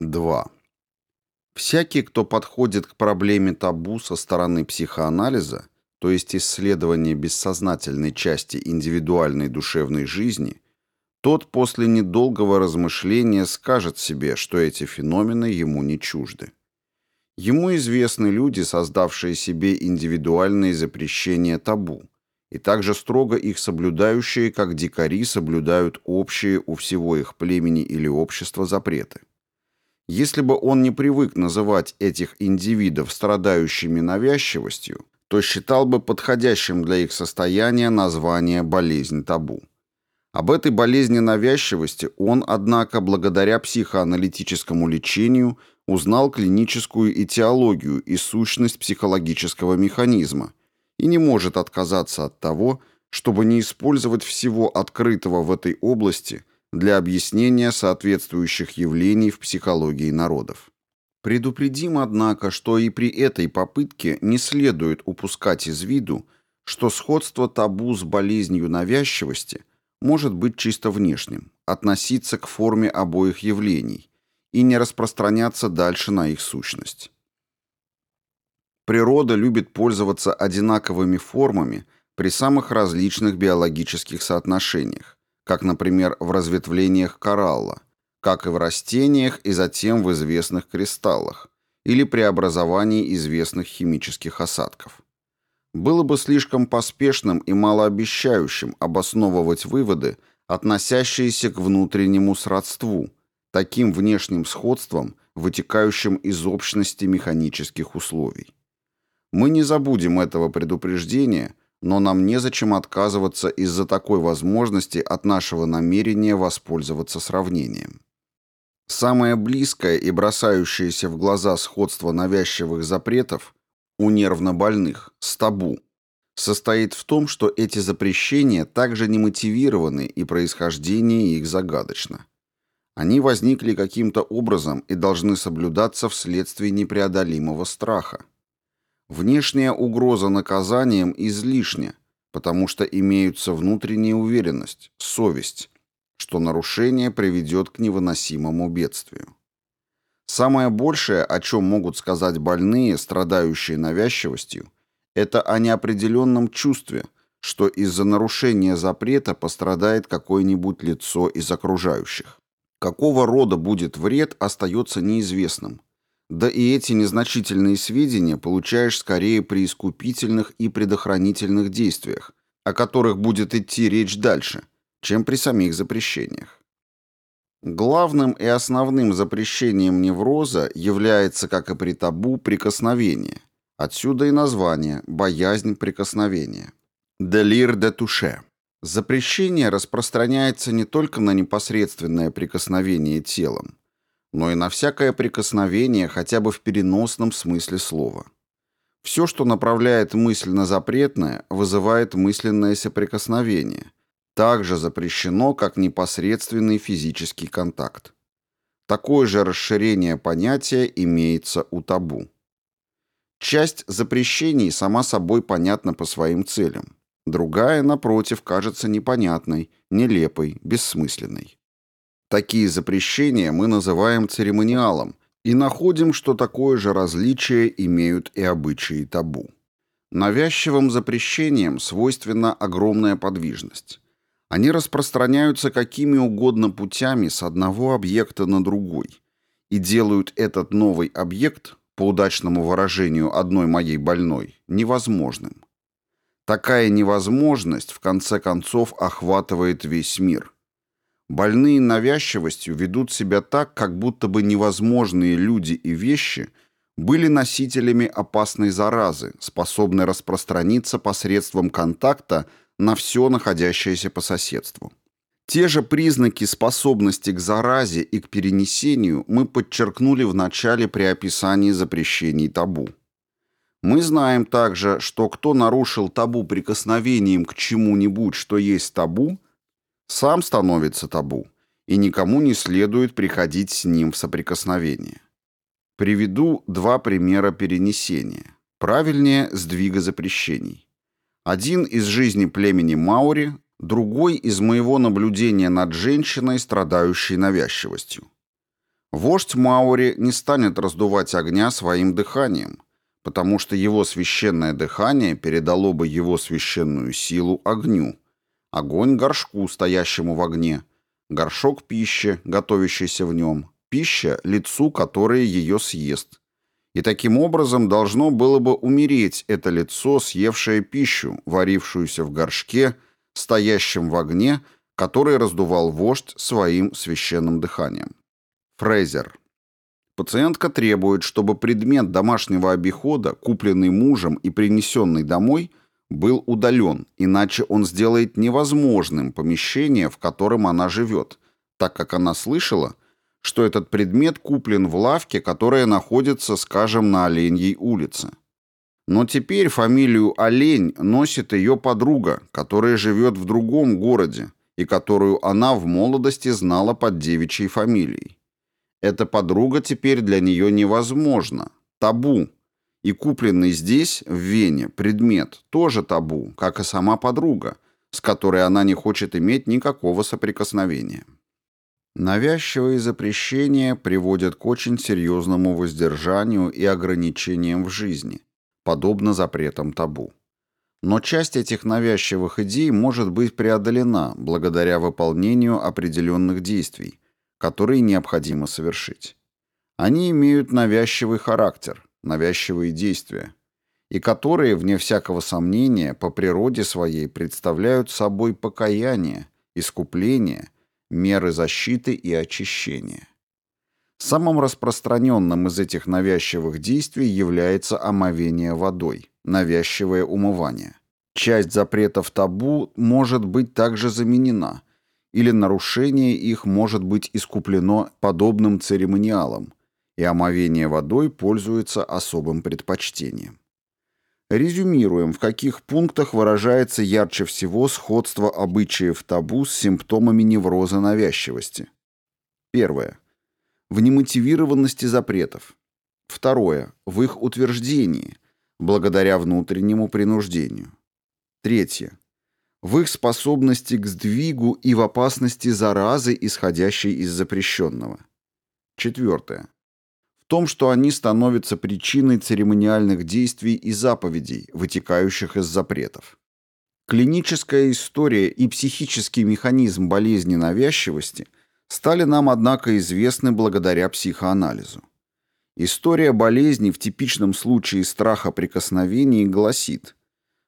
2. Всякий, кто подходит к проблеме табу со стороны психоанализа, то есть исследования бессознательной части индивидуальной душевной жизни, тот после недолгого размышления скажет себе, что эти феномены ему не чужды. Ему известны люди, создавшие себе индивидуальные запрещения табу, и также строго их соблюдающие, как дикари соблюдают общие у всего их племени или общества запреты. Если бы он не привык называть этих индивидов страдающими навязчивостью, то считал бы подходящим для их состояния название «болезнь табу». Об этой болезни навязчивости он, однако, благодаря психоаналитическому лечению узнал клиническую этиологию и сущность психологического механизма и не может отказаться от того, чтобы не использовать всего открытого в этой области – для объяснения соответствующих явлений в психологии народов. Предупредим, однако, что и при этой попытке не следует упускать из виду, что сходство табу с болезнью навязчивости может быть чисто внешним, относиться к форме обоих явлений и не распространяться дальше на их сущность. Природа любит пользоваться одинаковыми формами при самых различных биологических соотношениях, как, например, в разветвлениях коралла, как и в растениях и затем в известных кристаллах, или при образовании известных химических осадков. Было бы слишком поспешным и малообещающим обосновывать выводы, относящиеся к внутреннему сродству, таким внешним сходством, вытекающим из общности механических условий. Мы не забудем этого предупреждения – но нам незачем отказываться из-за такой возможности от нашего намерения воспользоваться сравнением. Самое близкое и бросающееся в глаза сходство навязчивых запретов у нервнобольных с табу состоит в том, что эти запрещения также не мотивированы и происхождение их загадочно. Они возникли каким-то образом и должны соблюдаться вследствие непреодолимого страха. Внешняя угроза наказанием излишня, потому что имеются внутренняя уверенность, совесть, что нарушение приведет к невыносимому бедствию. Самое большее, о чем могут сказать больные, страдающие навязчивостью, это о неопределенном чувстве, что из-за нарушения запрета пострадает какое-нибудь лицо из окружающих. Какого рода будет вред, остается неизвестным, да и эти незначительные сведения получаешь скорее при искупительных и предохранительных действиях, о которых будет идти речь дальше, чем при самих запрещениях. Главным и основным запрещением невроза является, как и при табу, прикосновение. Отсюда и название «боязнь прикосновения». «Делир де туше». Запрещение распространяется не только на непосредственное прикосновение телом, но и на всякое прикосновение хотя бы в переносном смысле слова. Все, что направляет мысль на запретное, вызывает мысленное соприкосновение. Также запрещено, как непосредственный физический контакт. Такое же расширение понятия имеется у табу. Часть запрещений сама собой понятна по своим целям. Другая, напротив, кажется непонятной, нелепой, бессмысленной. Такие запрещения мы называем церемониалом и находим, что такое же различие имеют и обычаи табу. Навязчивым запрещениям свойственна огромная подвижность. Они распространяются какими угодно путями с одного объекта на другой и делают этот новый объект, по удачному выражению одной моей больной, невозможным. Такая невозможность в конце концов охватывает весь мир. Больные навязчивостью ведут себя так, как будто бы невозможные люди и вещи были носителями опасной заразы, способной распространиться посредством контакта на все находящееся по соседству. Те же признаки способности к заразе и к перенесению мы подчеркнули в начале при описании запрещений табу. Мы знаем также, что кто нарушил табу прикосновением к чему-нибудь, что есть табу, сам становится табу, и никому не следует приходить с ним в соприкосновение. Приведу два примера перенесения. Правильнее сдвига запрещений. Один из жизни племени Маури, другой из моего наблюдения над женщиной, страдающей навязчивостью. Вождь Маури не станет раздувать огня своим дыханием, потому что его священное дыхание передало бы его священную силу огню, огонь горшку, стоящему в огне, горшок пищи, готовящейся в нем, пища лицу, которое ее съест. И таким образом должно было бы умереть это лицо, съевшее пищу, варившуюся в горшке, стоящем в огне, который раздувал вождь своим священным дыханием. Фрейзер. Пациентка требует, чтобы предмет домашнего обихода, купленный мужем и принесенный домой, был удален, иначе он сделает невозможным помещение, в котором она живет, так как она слышала, что этот предмет куплен в лавке, которая находится, скажем, на Оленьей улице. Но теперь фамилию Олень носит ее подруга, которая живет в другом городе и которую она в молодости знала под девичьей фамилией. Эта подруга теперь для нее невозможна, табу. И купленный здесь, в Вене, предмет тоже табу, как и сама подруга, с которой она не хочет иметь никакого соприкосновения. Навязчивые запрещения приводят к очень серьезному воздержанию и ограничениям в жизни, подобно запретам табу. Но часть этих навязчивых идей может быть преодолена благодаря выполнению определенных действий, которые необходимо совершить. Они имеют навязчивый характер, навязчивые действия, и которые, вне всякого сомнения, по природе своей представляют собой покаяние, искупление, меры защиты и очищения. Самым распространенным из этих навязчивых действий является омовение водой, навязчивое умывание. Часть запретов табу может быть также заменена – или нарушение их может быть искуплено подобным церемониалом, и омовение водой пользуется особым предпочтением. Резюмируем, в каких пунктах выражается ярче всего сходство обычаев табу с симптомами невроза навязчивости. Первое. В немотивированности запретов. Второе. В их утверждении, благодаря внутреннему принуждению. Третье в их способности к сдвигу и в опасности заразы, исходящей из запрещенного. Четвертое. Том, что они становятся причиной церемониальных действий и заповедей, вытекающих из запретов. Клиническая история и психический механизм болезни навязчивости стали нам, однако, известны благодаря психоанализу. История болезни в типичном случае страха прикосновений гласит –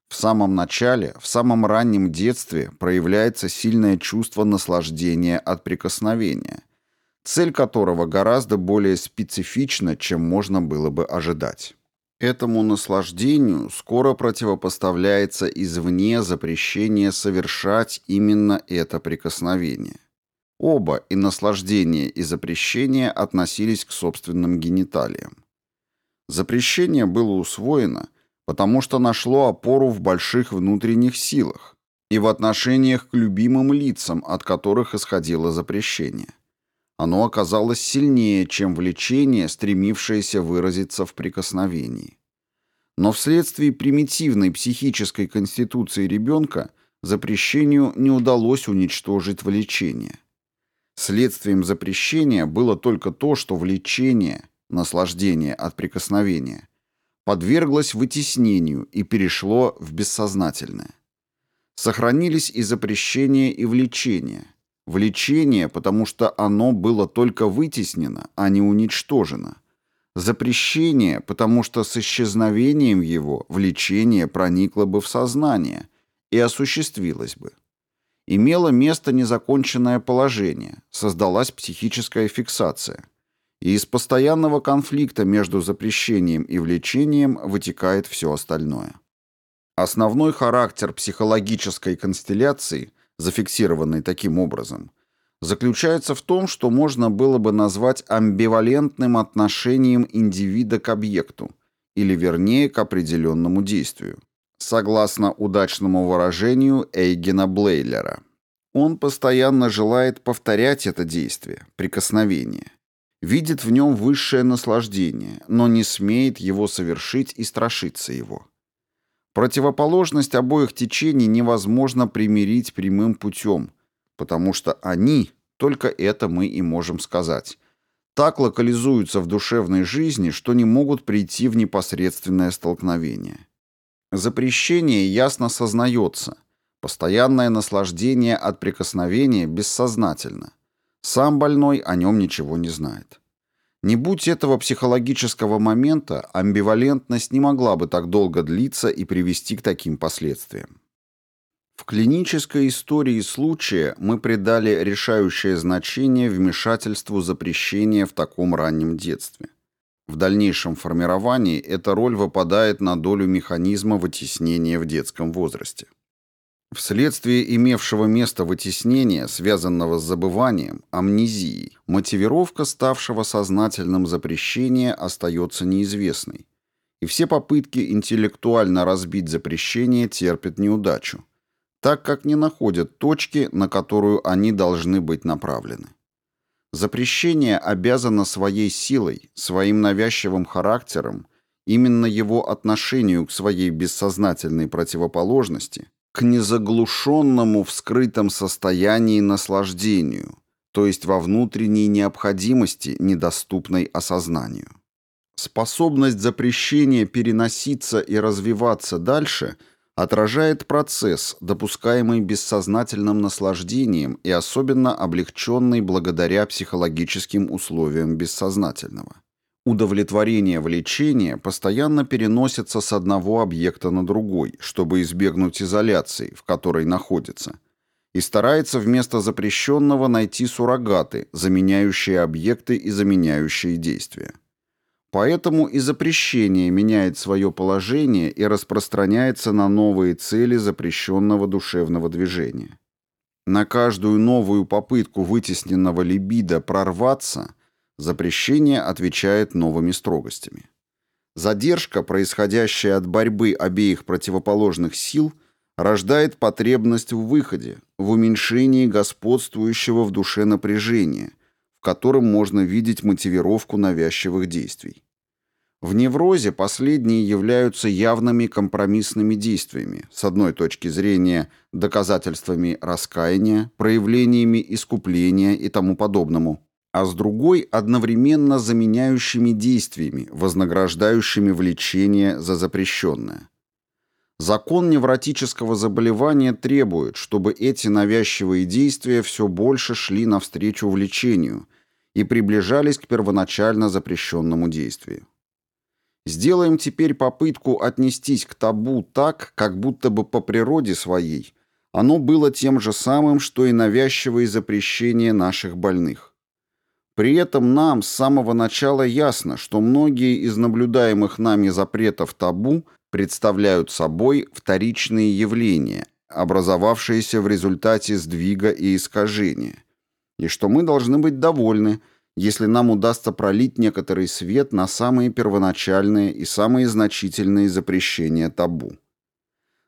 в самом начале, в самом раннем детстве проявляется сильное чувство наслаждения от прикосновения, цель которого гораздо более специфична, чем можно было бы ожидать. Этому наслаждению скоро противопоставляется извне запрещение совершать именно это прикосновение. Оба, и наслаждение, и запрещение, относились к собственным гениталиям. Запрещение было усвоено – потому что нашло опору в больших внутренних силах и в отношениях к любимым лицам, от которых исходило запрещение. Оно оказалось сильнее, чем влечение, стремившееся выразиться в прикосновении. Но вследствие примитивной психической конституции ребенка запрещению не удалось уничтожить влечение. Следствием запрещения было только то, что влечение, наслаждение от прикосновения – подверглось вытеснению и перешло в бессознательное. Сохранились и запрещение, и влечение. Влечение, потому что оно было только вытеснено, а не уничтожено. Запрещение, потому что с исчезновением его влечение проникло бы в сознание и осуществилось бы. Имело место незаконченное положение, создалась психическая фиксация – и из постоянного конфликта между запрещением и влечением вытекает все остальное. Основной характер психологической констелляции, зафиксированной таким образом, заключается в том, что можно было бы назвать амбивалентным отношением индивида к объекту, или вернее к определенному действию. Согласно удачному выражению Эйгена Блейлера, он постоянно желает повторять это действие, прикосновение видит в нем высшее наслаждение, но не смеет его совершить и страшится его. Противоположность обоих течений невозможно примирить прямым путем, потому что они, только это мы и можем сказать, так локализуются в душевной жизни, что не могут прийти в непосредственное столкновение. Запрещение ясно сознается. Постоянное наслаждение от прикосновения бессознательно. Сам больной о нем ничего не знает. Не будь этого психологического момента, амбивалентность не могла бы так долго длиться и привести к таким последствиям. В клинической истории случая мы придали решающее значение вмешательству запрещения в таком раннем детстве. В дальнейшем формировании эта роль выпадает на долю механизма вытеснения в детском возрасте. Вследствие имевшего место вытеснения, связанного с забыванием, амнезией, мотивировка ставшего сознательным запрещения остается неизвестной, и все попытки интеллектуально разбить запрещение терпят неудачу, так как не находят точки, на которую они должны быть направлены. Запрещение обязано своей силой, своим навязчивым характером, именно его отношению к своей бессознательной противоположности – к незаглушенному в скрытом состоянии наслаждению, то есть во внутренней необходимости, недоступной осознанию. Способность запрещения переноситься и развиваться дальше отражает процесс, допускаемый бессознательным наслаждением и особенно облегченный благодаря психологическим условиям бессознательного. Удовлетворение влечения постоянно переносится с одного объекта на другой, чтобы избегнуть изоляции, в которой находится, и старается вместо запрещенного найти суррогаты, заменяющие объекты и заменяющие действия. Поэтому и запрещение меняет свое положение и распространяется на новые цели запрещенного душевного движения. На каждую новую попытку вытесненного либидо прорваться – Запрещение отвечает новыми строгостями. Задержка, происходящая от борьбы обеих противоположных сил, рождает потребность в выходе, в уменьшении господствующего в душе напряжения, в котором можно видеть мотивировку навязчивых действий. В неврозе последние являются явными компромиссными действиями, с одной точки зрения доказательствами раскаяния, проявлениями искупления и тому подобному, а с другой одновременно заменяющими действиями, вознаграждающими влечение за запрещенное. Закон невротического заболевания требует, чтобы эти навязчивые действия все больше шли навстречу влечению и приближались к первоначально запрещенному действию. Сделаем теперь попытку отнестись к табу так, как будто бы по природе своей оно было тем же самым, что и навязчивые запрещения наших больных. При этом нам с самого начала ясно, что многие из наблюдаемых нами запретов табу представляют собой вторичные явления, образовавшиеся в результате сдвига и искажения, и что мы должны быть довольны, если нам удастся пролить некоторый свет на самые первоначальные и самые значительные запрещения табу.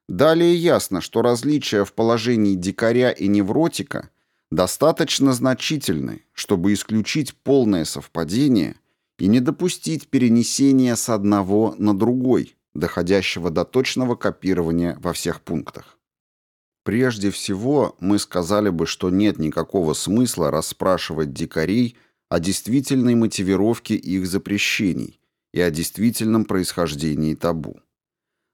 Далее ясно, что различия в положении дикаря и невротика – достаточно значительны, чтобы исключить полное совпадение и не допустить перенесения с одного на другой, доходящего до точного копирования во всех пунктах. Прежде всего, мы сказали бы, что нет никакого смысла расспрашивать дикарей о действительной мотивировке их запрещений и о действительном происхождении табу.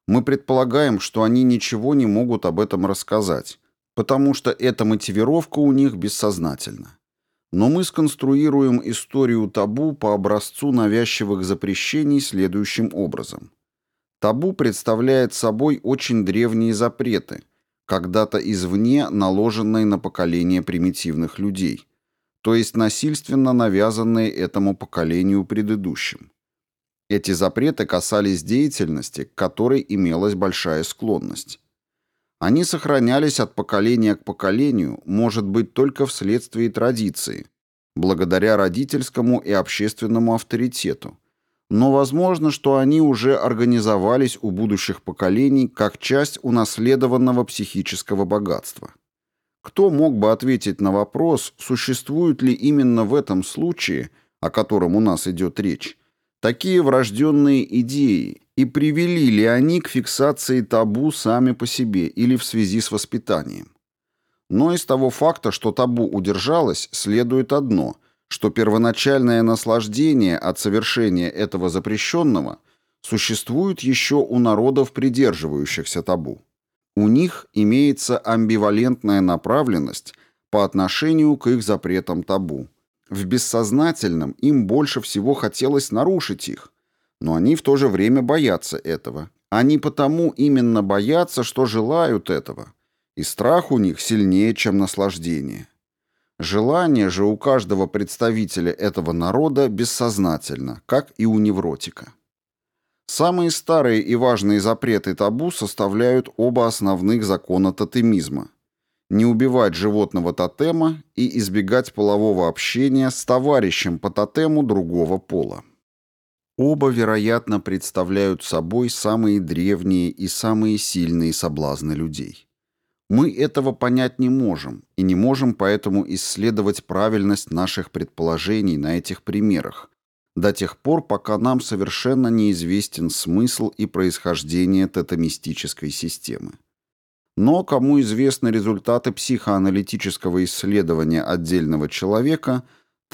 Мы предполагаем, что они ничего не могут об этом рассказать, потому что эта мотивировка у них бессознательна. Но мы сконструируем историю табу по образцу навязчивых запрещений следующим образом. Табу представляет собой очень древние запреты, когда-то извне наложенные на поколение примитивных людей, то есть насильственно навязанные этому поколению предыдущим. Эти запреты касались деятельности, к которой имелась большая склонность. Они сохранялись от поколения к поколению, может быть, только вследствие традиции, благодаря родительскому и общественному авторитету. Но возможно, что они уже организовались у будущих поколений как часть унаследованного психического богатства. Кто мог бы ответить на вопрос, существуют ли именно в этом случае, о котором у нас идет речь, такие врожденные идеи и привели ли они к фиксации табу сами по себе или в связи с воспитанием. Но из того факта, что табу удержалось, следует одно, что первоначальное наслаждение от совершения этого запрещенного существует еще у народов, придерживающихся табу. У них имеется амбивалентная направленность по отношению к их запретам табу. В бессознательном им больше всего хотелось нарушить их, но они в то же время боятся этого. Они потому именно боятся, что желают этого, и страх у них сильнее, чем наслаждение. Желание же у каждого представителя этого народа бессознательно, как и у невротика. Самые старые и важные запреты табу составляют оба основных закона тотемизма. Не убивать животного тотема и избегать полового общения с товарищем по тотему другого пола. Оба, вероятно, представляют собой самые древние и самые сильные соблазны людей. Мы этого понять не можем, и не можем поэтому исследовать правильность наших предположений на этих примерах, до тех пор, пока нам совершенно неизвестен смысл и происхождение тотемистической системы. Но кому известны результаты психоаналитического исследования отдельного человека,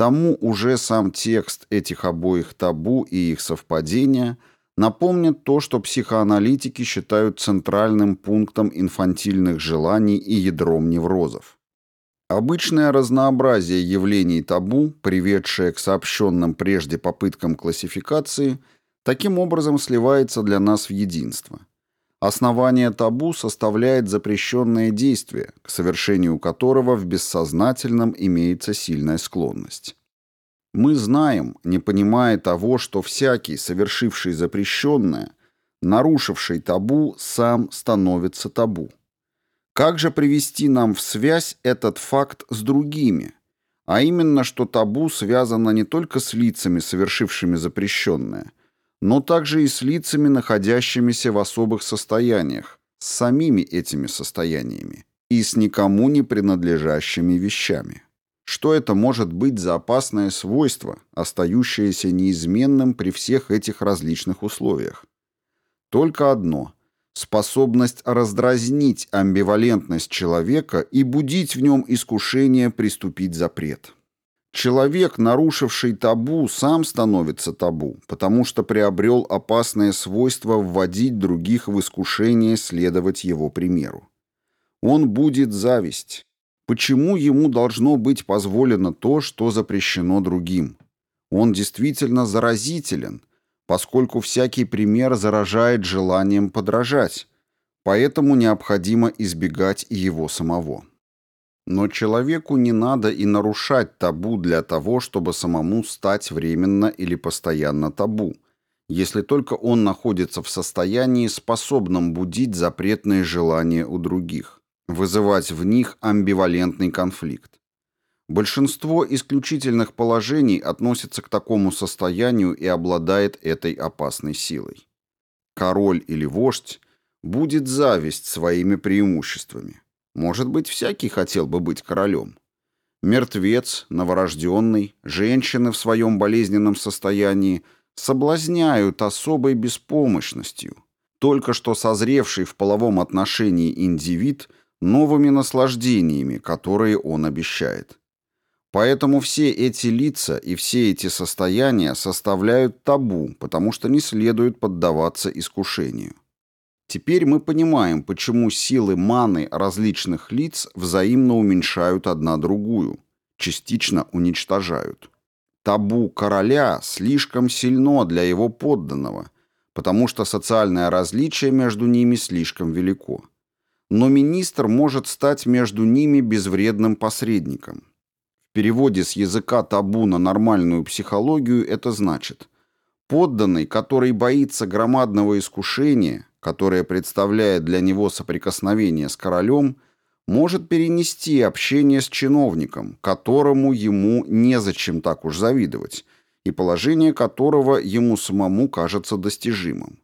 тому уже сам текст этих обоих табу и их совпадения – напомнит то, что психоаналитики считают центральным пунктом инфантильных желаний и ядром неврозов. Обычное разнообразие явлений табу, приведшее к сообщенным прежде попыткам классификации, таким образом сливается для нас в единство. Основание табу составляет запрещенное действие, к совершению которого в бессознательном имеется сильная склонность. Мы знаем, не понимая того, что всякий, совершивший запрещенное, нарушивший табу, сам становится табу. Как же привести нам в связь этот факт с другими? А именно, что табу связано не только с лицами, совершившими запрещенное, но также и с лицами, находящимися в особых состояниях, с самими этими состояниями и с никому не принадлежащими вещами. Что это может быть за опасное свойство, остающееся неизменным при всех этих различных условиях? Только одно – способность раздразнить амбивалентность человека и будить в нем искушение приступить запрет. Человек, нарушивший табу, сам становится табу, потому что приобрел опасное свойство вводить других в искушение следовать его примеру. Он будет зависть, Почему ему должно быть позволено то, что запрещено другим? Он действительно заразителен, поскольку всякий пример заражает желанием подражать, поэтому необходимо избегать его самого. Но человеку не надо и нарушать табу для того, чтобы самому стать временно или постоянно табу, если только он находится в состоянии, способном будить запретные желания у других вызывать в них амбивалентный конфликт. Большинство исключительных положений относится к такому состоянию и обладает этой опасной силой. Король или вождь будет зависть своими преимуществами. Может быть, всякий хотел бы быть королем. Мертвец, новорожденный, женщины в своем болезненном состоянии соблазняют особой беспомощностью. Только что созревший в половом отношении индивид – новыми наслаждениями, которые он обещает. Поэтому все эти лица и все эти состояния составляют табу, потому что не следует поддаваться искушению. Теперь мы понимаем, почему силы маны различных лиц взаимно уменьшают одна другую, частично уничтожают. Табу короля слишком сильно для его подданного, потому что социальное различие между ними слишком велико но министр может стать между ними безвредным посредником. В переводе с языка табу на нормальную психологию это значит подданный, который боится громадного искушения, которое представляет для него соприкосновение с королем, может перенести общение с чиновником, которому ему незачем так уж завидовать, и положение которого ему самому кажется достижимым.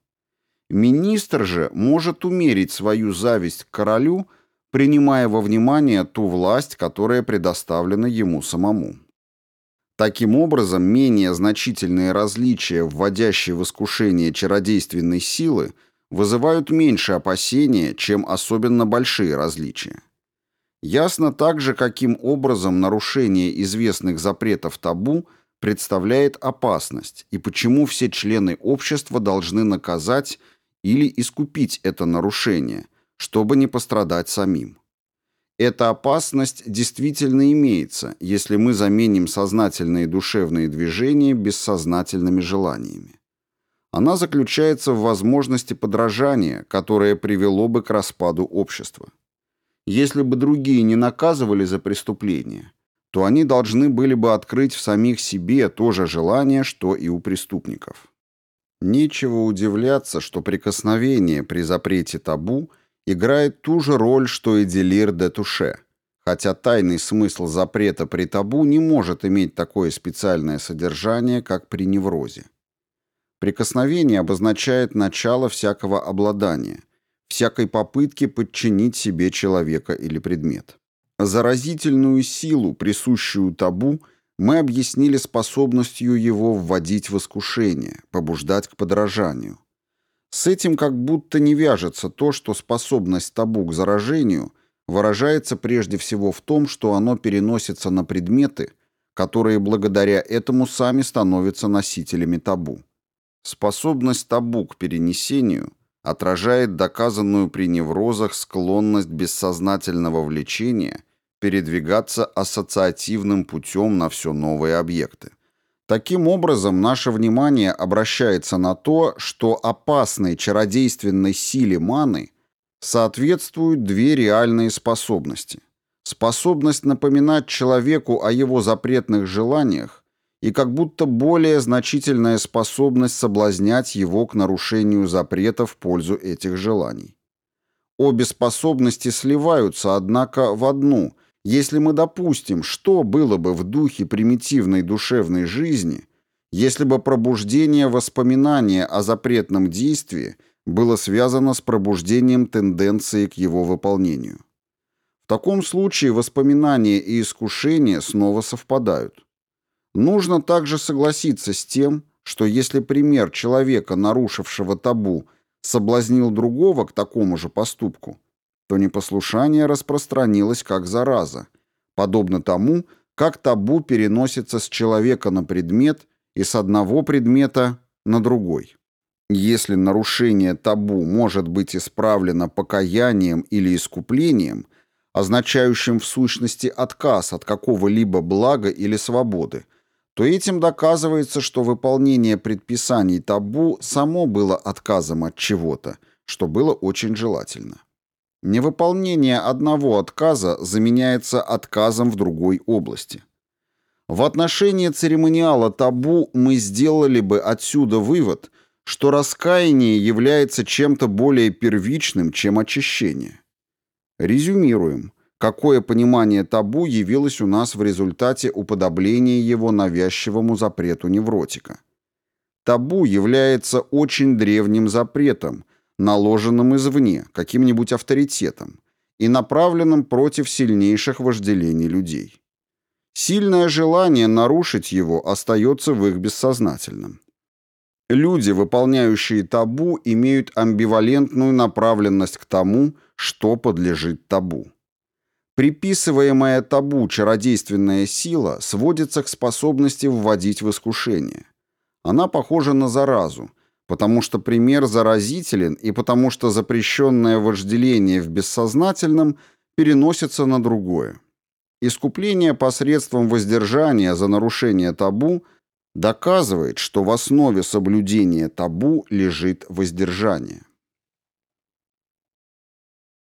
Министр же может умерить свою зависть к королю, принимая во внимание ту власть, которая предоставлена ему самому. Таким образом, менее значительные различия, вводящие в искушение чародейственной силы, вызывают меньше опасения, чем особенно большие различия. Ясно также, каким образом нарушение известных запретов табу представляет опасность и почему все члены общества должны наказать или искупить это нарушение, чтобы не пострадать самим. Эта опасность действительно имеется, если мы заменим сознательные душевные движения бессознательными желаниями. Она заключается в возможности подражания, которое привело бы к распаду общества. Если бы другие не наказывали за преступления, то они должны были бы открыть в самих себе то же желание, что и у преступников. Нечего удивляться, что прикосновение при запрете табу играет ту же роль, что и делир де туше, хотя тайный смысл запрета при табу не может иметь такое специальное содержание, как при неврозе. Прикосновение обозначает начало всякого обладания, всякой попытки подчинить себе человека или предмет. Заразительную силу, присущую табу, мы объяснили способностью его вводить в искушение, побуждать к подражанию. С этим как будто не вяжется то, что способность табу к заражению выражается прежде всего в том, что оно переносится на предметы, которые благодаря этому сами становятся носителями табу. Способность табу к перенесению отражает доказанную при неврозах склонность бессознательного влечения передвигаться ассоциативным путем на все новые объекты. Таким образом, наше внимание обращается на то, что опасной чародейственной силе маны соответствуют две реальные способности. Способность напоминать человеку о его запретных желаниях и как будто более значительная способность соблазнять его к нарушению запрета в пользу этих желаний. Обе способности сливаются, однако, в одну, если мы допустим, что было бы в духе примитивной душевной жизни, если бы пробуждение воспоминания о запретном действии было связано с пробуждением тенденции к его выполнению. В таком случае воспоминания и искушение снова совпадают. Нужно также согласиться с тем, что если пример человека, нарушившего табу, соблазнил другого к такому же поступку, то непослушание распространилось как зараза, подобно тому, как табу переносится с человека на предмет и с одного предмета на другой. Если нарушение табу может быть исправлено покаянием или искуплением, означающим в сущности отказ от какого-либо блага или свободы, то этим доказывается, что выполнение предписаний табу само было отказом от чего-то, что было очень желательно. Невыполнение одного отказа заменяется отказом в другой области. В отношении церемониала табу мы сделали бы отсюда вывод, что раскаяние является чем-то более первичным, чем очищение. Резюмируем какое понимание табу явилось у нас в результате уподобления его навязчивому запрету невротика. Табу является очень древним запретом, наложенным извне, каким-нибудь авторитетом, и направленным против сильнейших вожделений людей. Сильное желание нарушить его остается в их бессознательном. Люди, выполняющие табу, имеют амбивалентную направленность к тому, что подлежит табу. Приписываемая табу чародейственная сила сводится к способности вводить в искушение. Она похожа на заразу, потому что пример заразителен и потому что запрещенное вожделение в бессознательном переносится на другое. Искупление посредством воздержания за нарушение табу доказывает, что в основе соблюдения табу лежит воздержание.